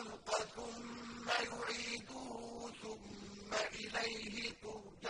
الْخَلْقَ ثُمَّ يُعِيدُهُ ثُمَّ إِلَيْهِ ترجع